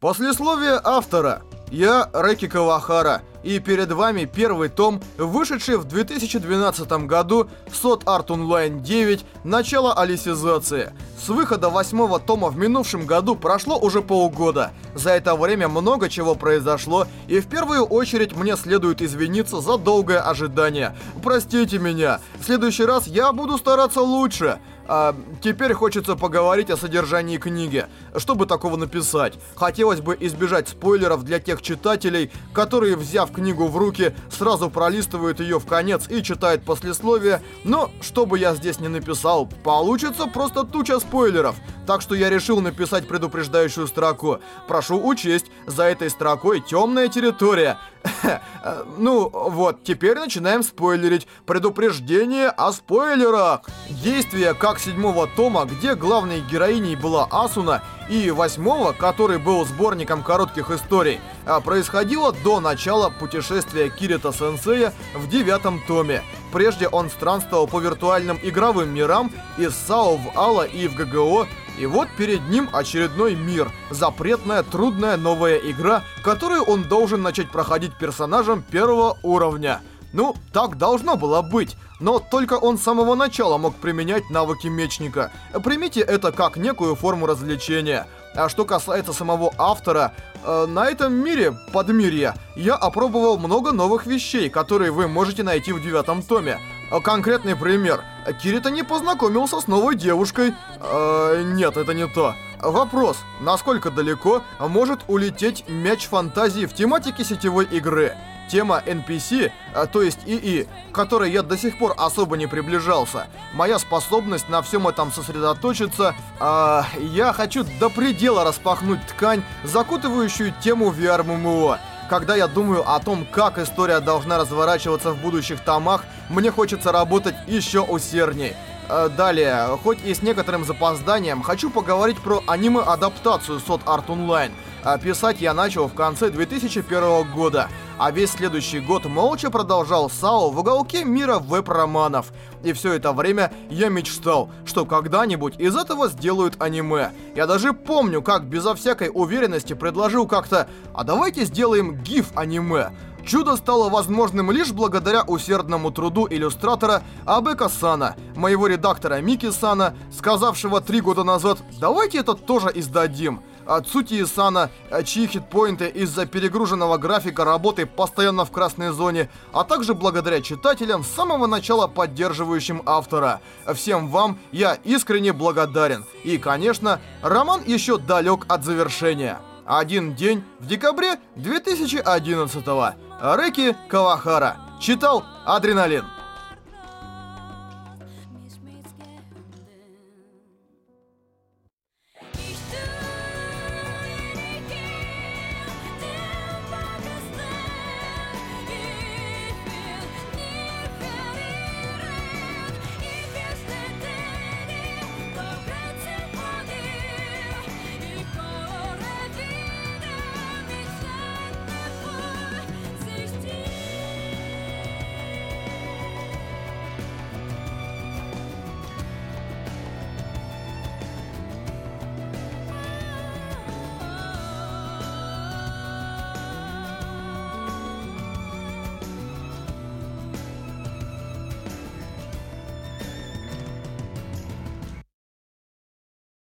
Послесловие автора. Я Рэки Кавахара, и перед вами первый том, вышедший в 2012 году Сот Арт Онлайн 9 «Начало алисизации». С выхода восьмого тома в минувшем году прошло уже полгода. За это время много чего произошло, и в первую очередь мне следует извиниться за долгое ожидание. Простите меня, в следующий раз я буду стараться лучше. А теперь хочется поговорить о содержании книги. Чтобы такого написать? Хотелось бы избежать спойлеров для тех читателей, которые, взяв книгу в руки, сразу пролистывают ее в конец и читают послесловие, но, что бы я здесь не написал, получится просто туча спойлеров. Так что я решил написать предупреждающую строку. Прошу учесть, за этой строкой темная территория. Ну, вот, теперь начинаем спойлерить. Предупреждение о спойлерах. Действие как седьмого тома, где главной героиней была Асуна, и восьмого, который был сборником коротких историй, а происходило до начала путешествия Кирита-сенсея в девятом томе. Прежде он странствовал по виртуальным игровым мирам из САО в АЛА и в ГГО, и вот перед ним очередной мир, запретная, трудная новая игра, которую он должен начать проходить персонажем первого уровня. Ну, так должно было быть, но только он с самого начала мог применять навыки мечника. Примите это как некую форму развлечения. А что касается самого автора, э, на этом мире, подмирье, я опробовал много новых вещей, которые вы можете найти в девятом томе. Э, конкретный пример. Кирита не познакомился с новой девушкой. Э, нет, это не то. Вопрос. Насколько далеко может улететь мяч фантазии в тематике сетевой игры? Тема NPC, а, то есть ИИ, к которой я до сих пор особо не приближался. Моя способность на всем этом сосредоточиться, а, я хочу до предела распахнуть ткань, закутывающую тему VR-ММО. Когда я думаю о том, как история должна разворачиваться в будущих томах, мне хочется работать еще усердней. А, далее, хоть и с некоторым запозданием, хочу поговорить про аниме-адаптацию Sword Art Online. А писать я начал в конце 2001 года а весь следующий год молча продолжал САО в уголке мира веб-романов. И все это время я мечтал, что когда-нибудь из этого сделают аниме. Я даже помню, как безо всякой уверенности предложил как-то «А давайте сделаем гиф-аниме». Чудо стало возможным лишь благодаря усердному труду иллюстратора Абека Сана, моего редактора Мики Сана, сказавшего три года назад «давайте это тоже издадим». От Цути Исана, чьи хитпоинты из-за перегруженного графика работы постоянно в красной зоне, а также благодаря читателям с самого начала поддерживающим автора. Всем вам я искренне благодарен. И, конечно, роман еще далек от завершения. Один день в декабре 2011 Рэки Кавахара. Читал Адреналин.